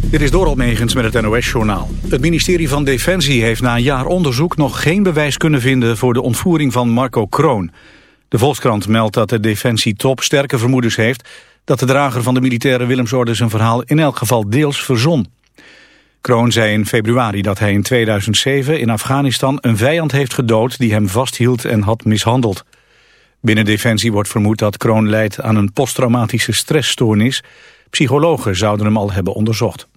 Dit is Doral Megens met het NOS-journaal. Het ministerie van Defensie heeft na een jaar onderzoek nog geen bewijs kunnen vinden voor de ontvoering van Marco Kroon. De Volkskrant meldt dat de Defensie-top sterke vermoedens heeft dat de drager van de militaire Willemsorde zijn verhaal in elk geval deels verzon. Kroon zei in februari dat hij in 2007 in Afghanistan een vijand heeft gedood die hem vasthield en had mishandeld. Binnen Defensie wordt vermoed dat Kroon leidt aan een posttraumatische stressstoornis. Psychologen zouden hem al hebben onderzocht.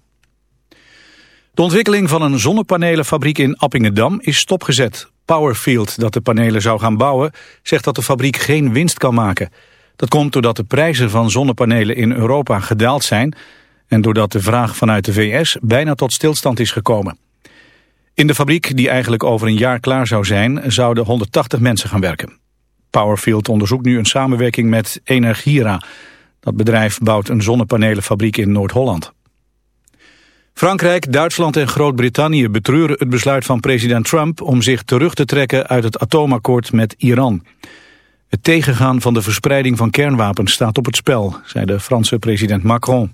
De ontwikkeling van een zonnepanelenfabriek in Appingedam is stopgezet. Powerfield, dat de panelen zou gaan bouwen, zegt dat de fabriek geen winst kan maken. Dat komt doordat de prijzen van zonnepanelen in Europa gedaald zijn... en doordat de vraag vanuit de VS bijna tot stilstand is gekomen. In de fabriek, die eigenlijk over een jaar klaar zou zijn... zouden 180 mensen gaan werken. Powerfield onderzoekt nu een samenwerking met Energira. Dat bedrijf bouwt een zonnepanelenfabriek in Noord-Holland. Frankrijk, Duitsland en Groot-Brittannië betreuren het besluit van president Trump om zich terug te trekken uit het atoomakkoord met Iran. Het tegengaan van de verspreiding van kernwapens staat op het spel, zei de Franse president Macron.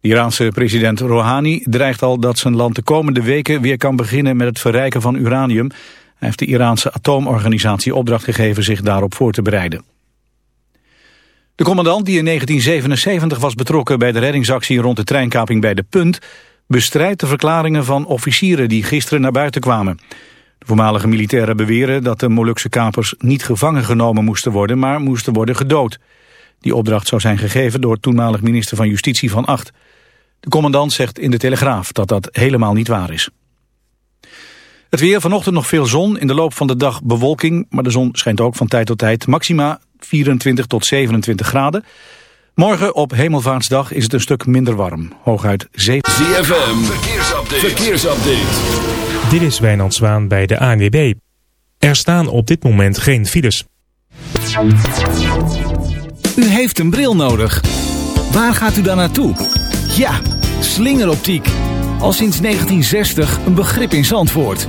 De Iraanse president Rouhani dreigt al dat zijn land de komende weken weer kan beginnen met het verrijken van uranium. Hij heeft de Iraanse atoomorganisatie opdracht gegeven zich daarop voor te bereiden. De commandant die in 1977 was betrokken bij de reddingsactie rond de treinkaping bij De Punt... bestrijdt de verklaringen van officieren die gisteren naar buiten kwamen. De voormalige militairen beweren dat de Molukse kapers niet gevangen genomen moesten worden... maar moesten worden gedood. Die opdracht zou zijn gegeven door toenmalig minister van Justitie van Acht. De commandant zegt in de Telegraaf dat dat helemaal niet waar is. Het weer, vanochtend nog veel zon, in de loop van de dag bewolking... maar de zon schijnt ook van tijd tot tijd. Maxima 24 tot 27 graden. Morgen op Hemelvaartsdag is het een stuk minder warm. Hooguit 7... ZFM, verkeersupdate. verkeersupdate. Dit is Wijnand Zwaan bij de ANWB. Er staan op dit moment geen files. U heeft een bril nodig. Waar gaat u dan naartoe? Ja, slingeroptiek. Al sinds 1960 een begrip in Zandvoort.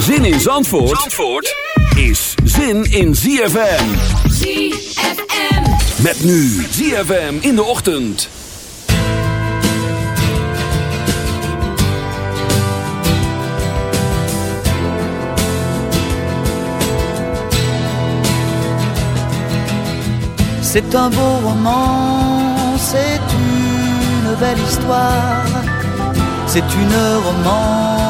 Zin in Zandvoort, Zandvoort is zin in ZFM. ZFM. Met nu ZFM in de ochtend. C'est un beau roman, c'est une belle histoire, c'est une romance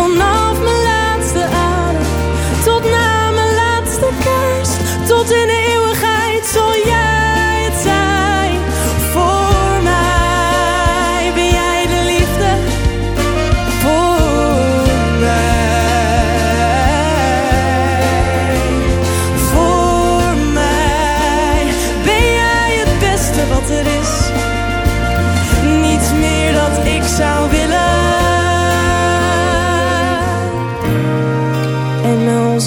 Vanaf mijn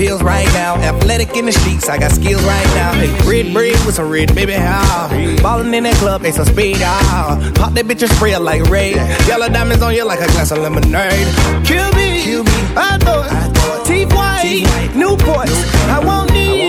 Pills right now. Athletic in the streets, I got skills right now. Hey, red bread with some red, baby, how? Ballin' in that club, they some speed, ah. Pop that bitch and spray it like raid. Yellow diamonds on you like a glass of lemonade. Kill me, Kill me. I thought, teeth white, Newports. I want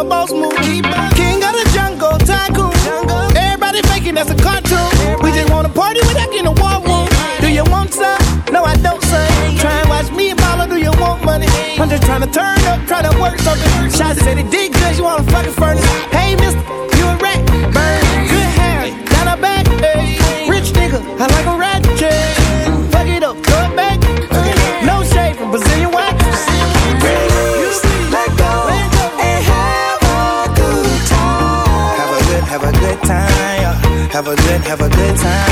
Up boss move. King of the jungle, tycoon. Everybody faking that's a cartoon. We just wanna party without getting a war room. Do you want some? No, I don't, son. Try and watch me and mama, do you want money? I'm just trying to turn up, try to work something. Shots said it did good, you wanna fucking furnace. Hey, mister, you a rat. Burn, good hair, down her back. Rich nigga, I like a time.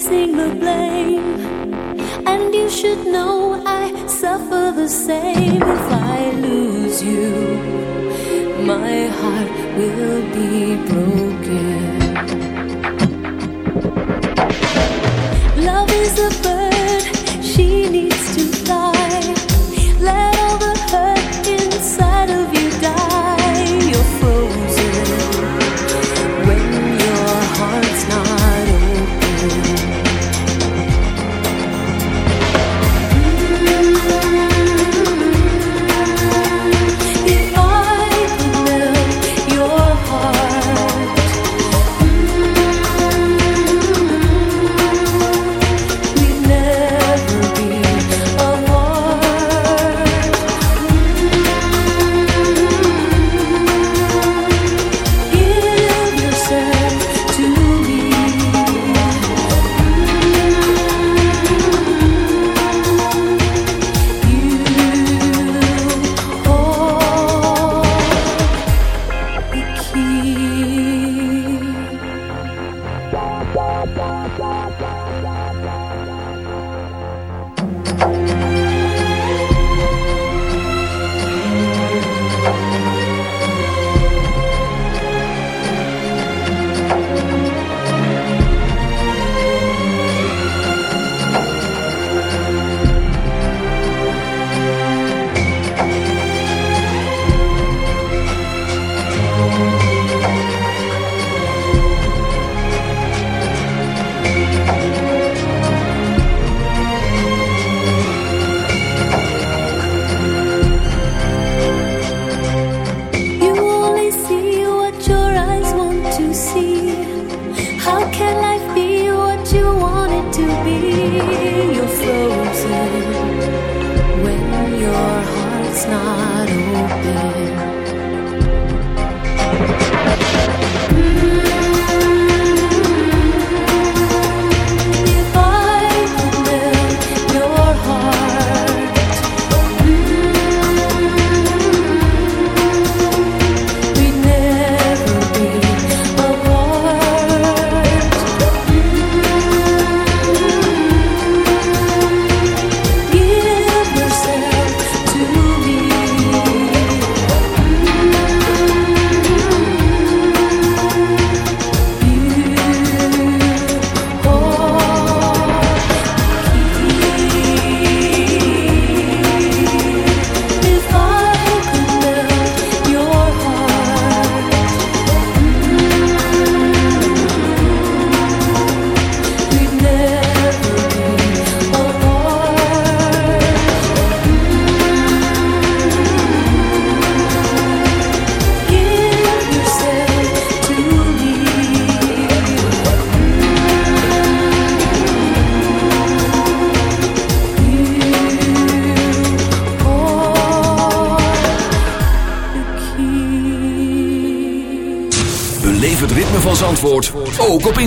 facing the blame. And you should know I suffer the same if I lose you. My heart will be broken. Love is the first.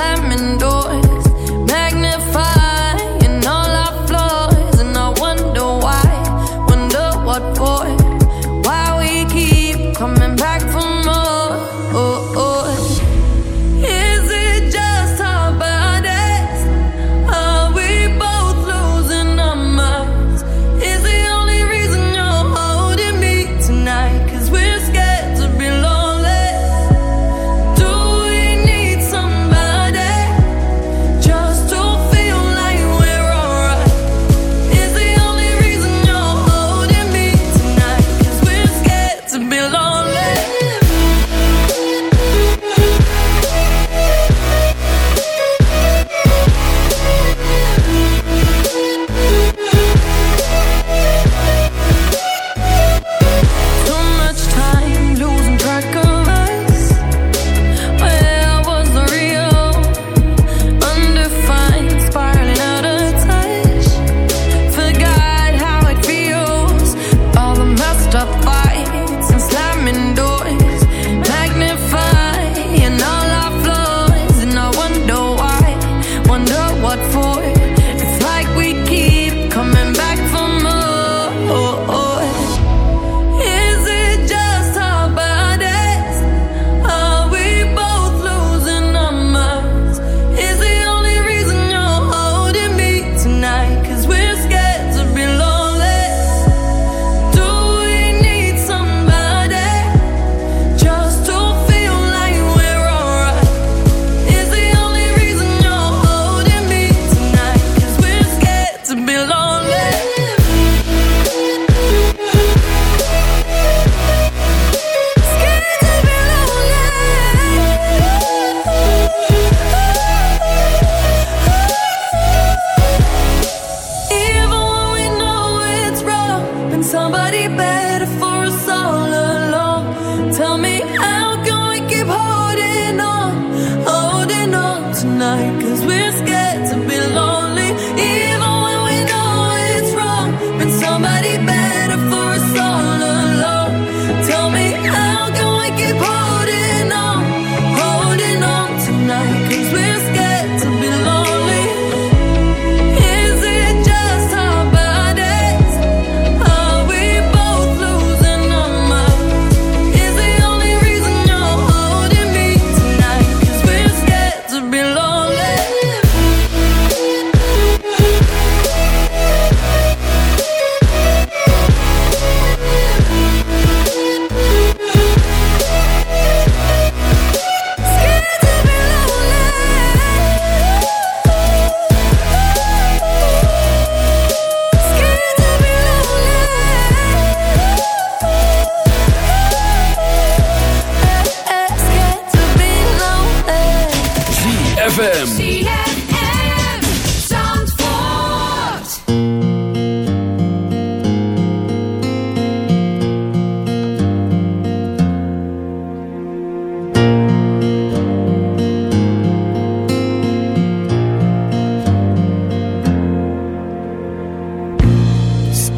slamming doors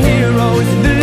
heroes.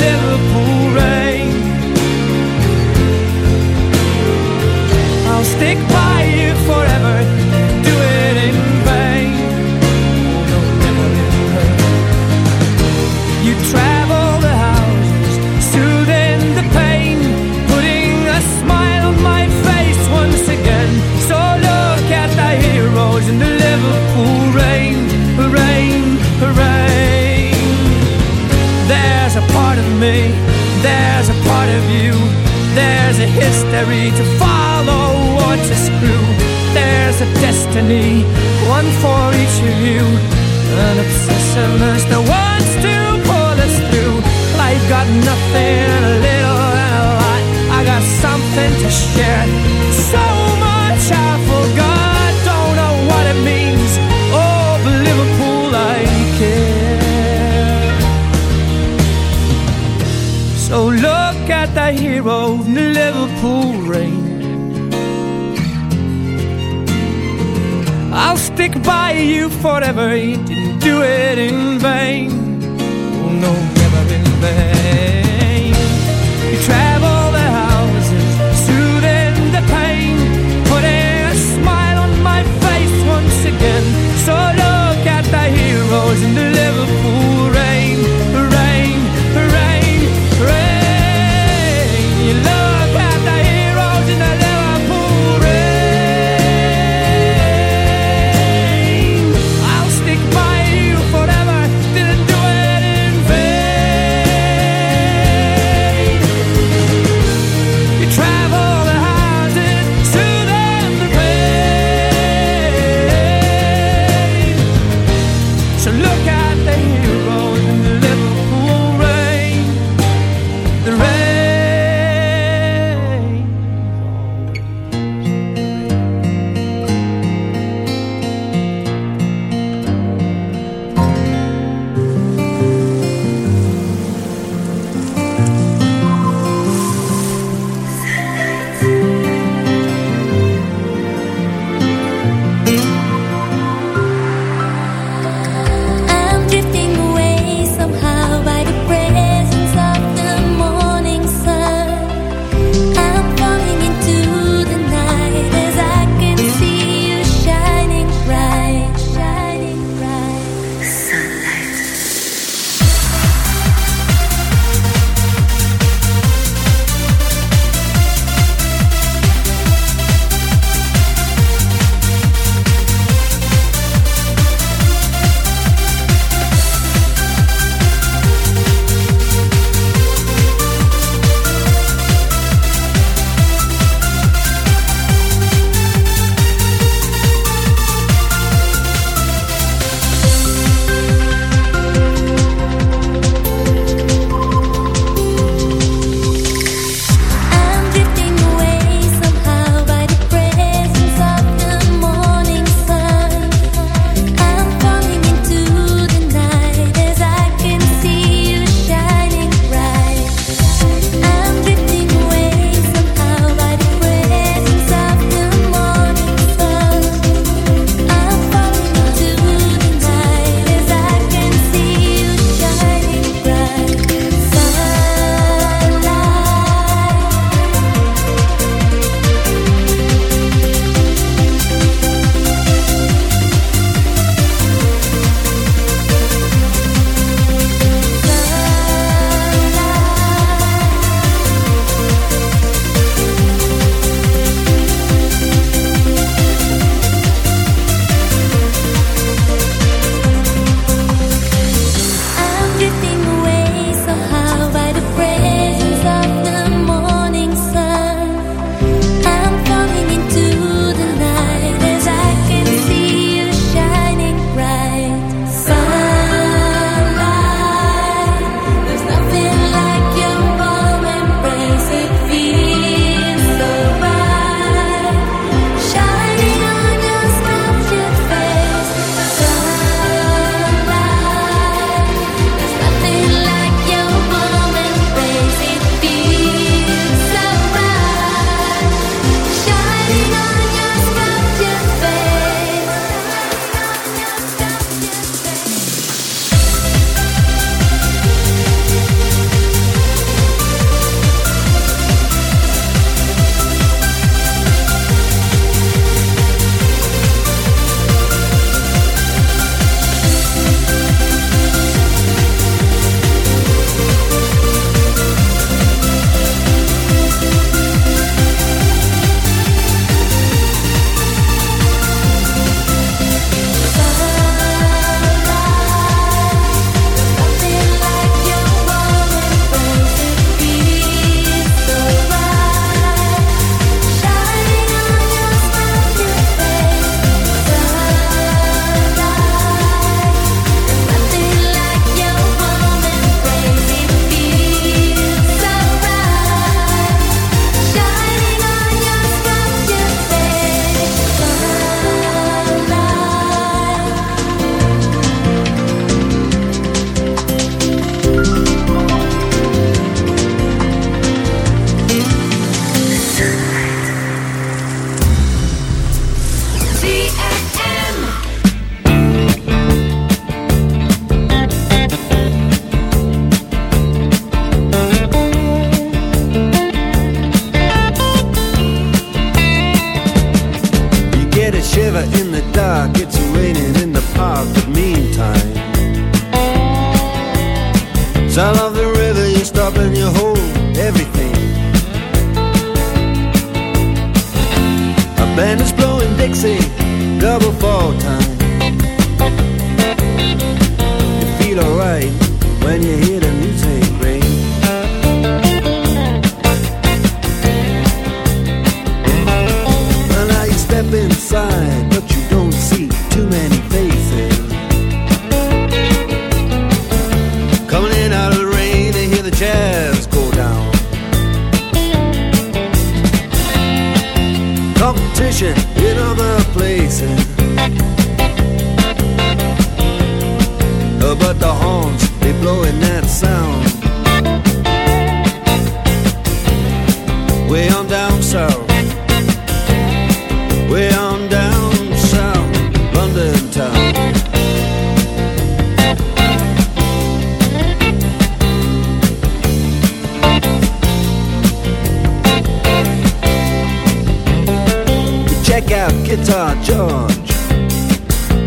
Check out Guitar George.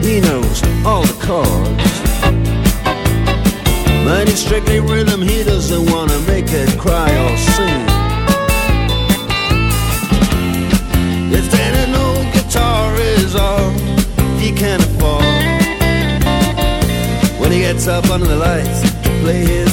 He knows all the chords. But it's strictly rhythm, he doesn't wanna make it cry or sing. If any old guitar is all he can afford, when he gets up under the lights to play his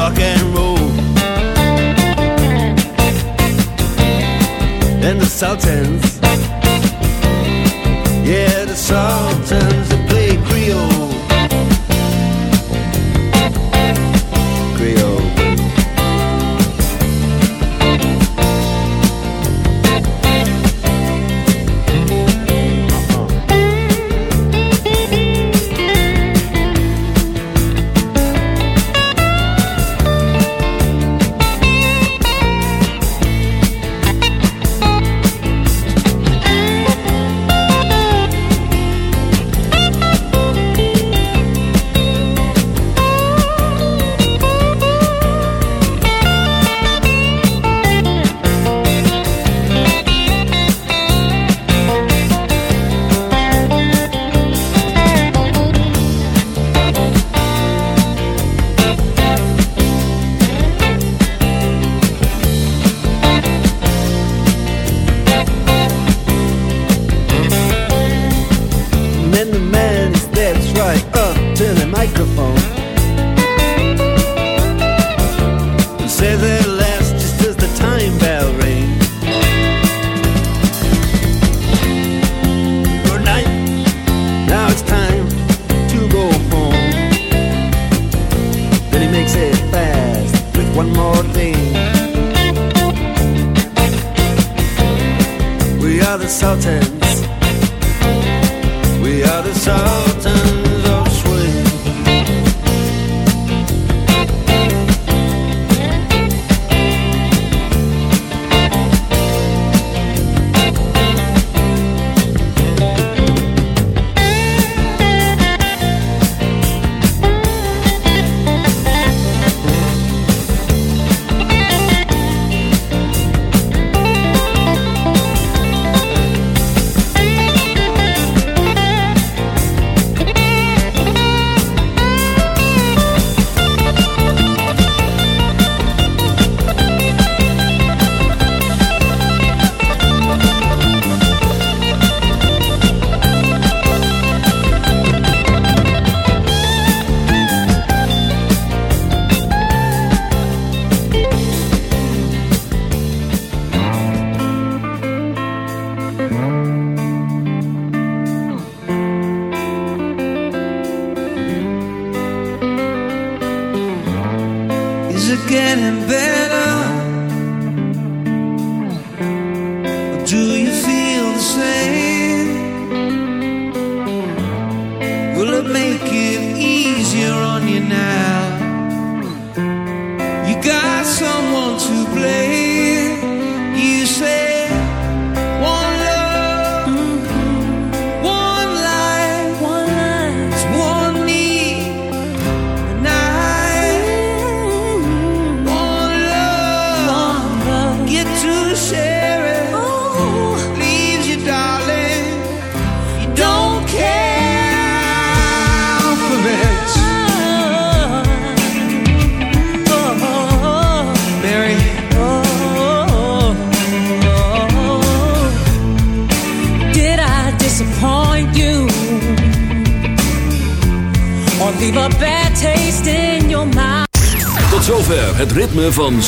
rock and roll. And the Sultans